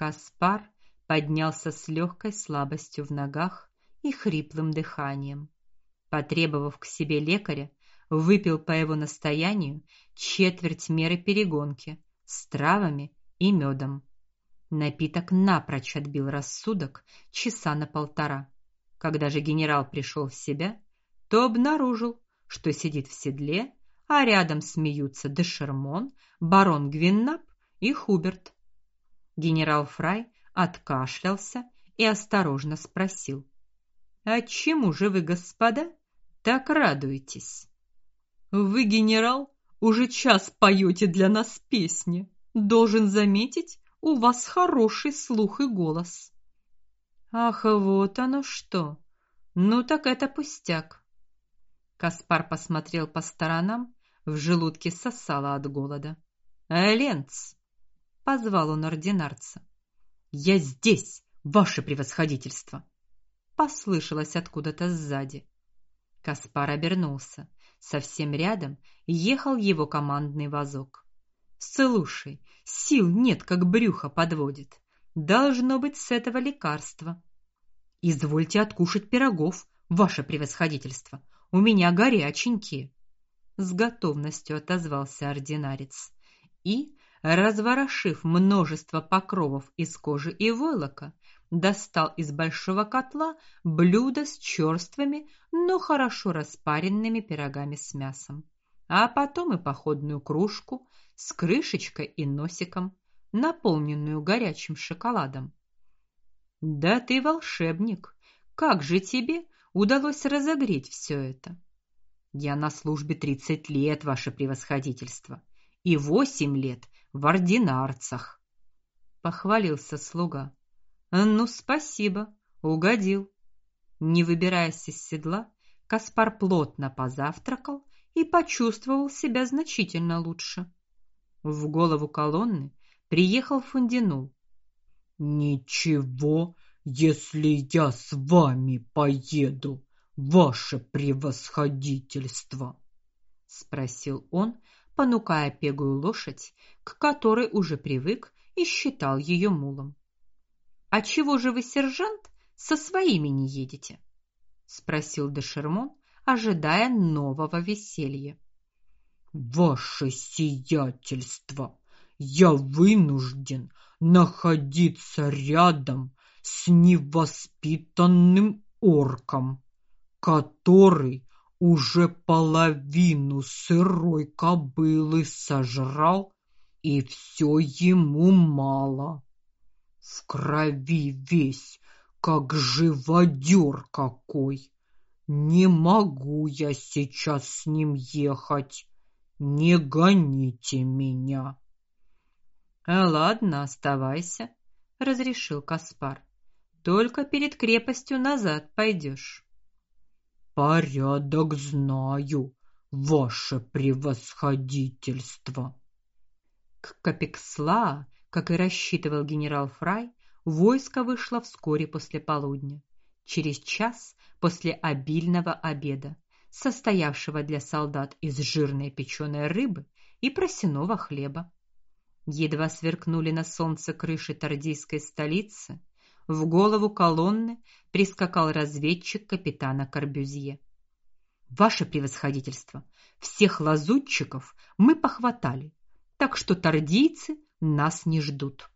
Каспар поднялся с легкой слабостью в ногах и хриплым дыханием. Потребовав к себе лекаря, выпил по его настоянию четверть меры перегонки с травами и медом. Напиток напрочь отбил рассудок часа на полтора. Когда же генерал пришел в себя, то обнаружил, что сидит в седле, а рядом смеются Дешермон, барон Гвиннап и Хуберт. Генерал Фрай откашлялся и осторожно спросил: "А чему же вы, господа, так радуетесь?" "Вы, генерал, уже час поете для нас песни. Должен заметить, у вас хороший слух и голос". "Ах, вот оно что. Ну так это пустяк". Каспар посмотрел по сторонам, в желудке сосало от голода. "Эленц", позвал он ординарца. "Я здесь, ваше превосходительство", послышалось откуда-то сзади. Каспар обернулся. Совсем рядом ехал его командный вазок. Слушай, сил нет, как брюхо подводит. Должно быть с этого лекарства. Извольте откушать пирогов, ваше превосходительство. У меня горяченькие. С готовностью отозвался ординарец и, разворошив множество покровов из кожи и войлока, достал из большого котла блюдо с черствыми, но хорошо распаренными пирогами с мясом, а потом и походную кружку с крышечкой и носиком, наполненную горячим шоколадом. Да ты волшебник. Как же тебе удалось разогреть все это? Я на службе тридцать лет, ваше превосходительство, и восемь лет в ординарцах, похвалился слуга. Ну, спасибо, угодил. Не выбираясь из седла, Каспар плотно позавтракал и почувствовал себя значительно лучше. В голову колонны приехал Фундинул. Ничего, если я с вами поеду, ваше превосходительство, спросил он, понукая пегую лошадь, к которой уже привык и считал ее мулом. А чего же вы, сержант, со своими не едете? спросил де Шермон, ожидая нового веселья. Ваше сиятельство, я вынужден находиться рядом с невоспитанным орком, который уже половину сырой кобылы сожрал, и все ему мало в крови весь, как живодер какой. Не могу я сейчас с ним ехать. Не гоните меня. А ладно, оставайся, разрешил Каспар. Только перед крепостью назад пойдешь. Порядок знаю, ваше превосходительство. К Капексла как и рассчитывал генерал Фрай, войско вышло вскоре после полудня, через час после обильного обеда, состоявшего для солдат из жирной печеной рыбы и просеного хлеба. Едва сверкнули на солнце крыши тордийской столицы, в голову колонны прискакал разведчик капитана Карбюзье. Ваше превосходительство, всех лазутчиков мы похватали, так что тордийцы нас не ждут.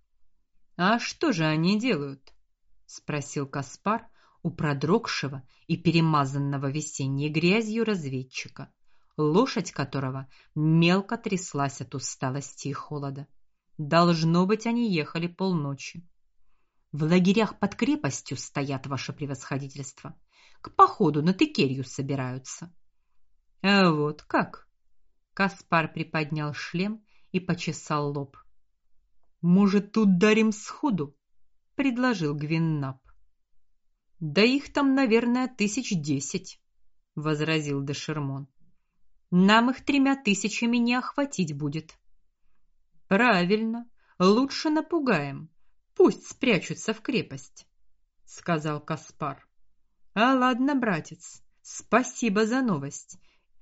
А что же они делают? спросил Каспар у продрогшего и перемазанного весенней грязью разведчика, лошадь которого мелко тряслась от усталости и холода. Должно быть, они ехали полночи. В лагерях под крепостью стоят ваше превосходительство. К походу на Текерию собираются. А вот как? Каспар приподнял шлем и почесал лоб. Может, ударим сходу? предложил Гвиннап. Да их там, наверное, тысяч десять, возразил Дешермон. Нам их тремя тысячами не охватить будет. Правильно, лучше напугаем. Пусть спрячутся в крепость, сказал Каспар. А ладно, братец, спасибо за новость.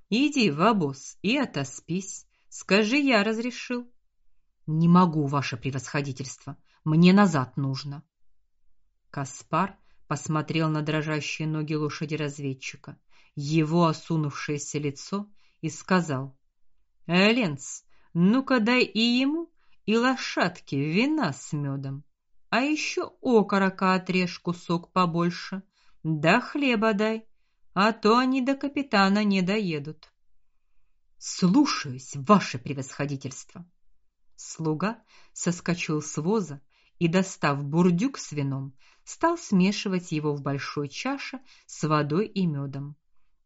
Иди в обоз и отоспись. Скажи, я разрешил. Не могу, ваше превосходительство. Мне назад нужно. Каспар посмотрел на дрожащие ноги лошади разведчика, его осунувшееся лицо и сказал: "Эленс, ну-ка дай и ему, и лошадке вина с медом, а еще окорока отрежь кусок побольше, да хлеба дай, а то они до капитана не доедут". Слушаюсь, ваше превосходительство. Слуга соскочил с воза и, достав бурдюк с вином, стал смешивать его в большой чаше с водой и медом,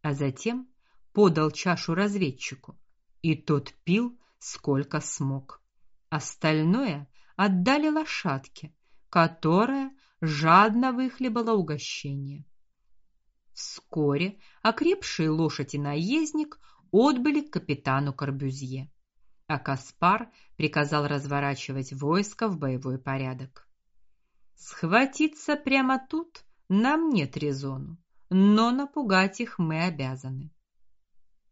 а затем подал чашу разведчику, и тот пил сколько смог. Остальное отдали лошадке, которая жадно выхлебала угощение. Вскоре окрепший лошадь и наездник отбыли к капитану Карбюзье, а Каспар приказал разворачивать войско в боевой порядок. Схватиться прямо тут нам нет резону, но напугать их мы обязаны.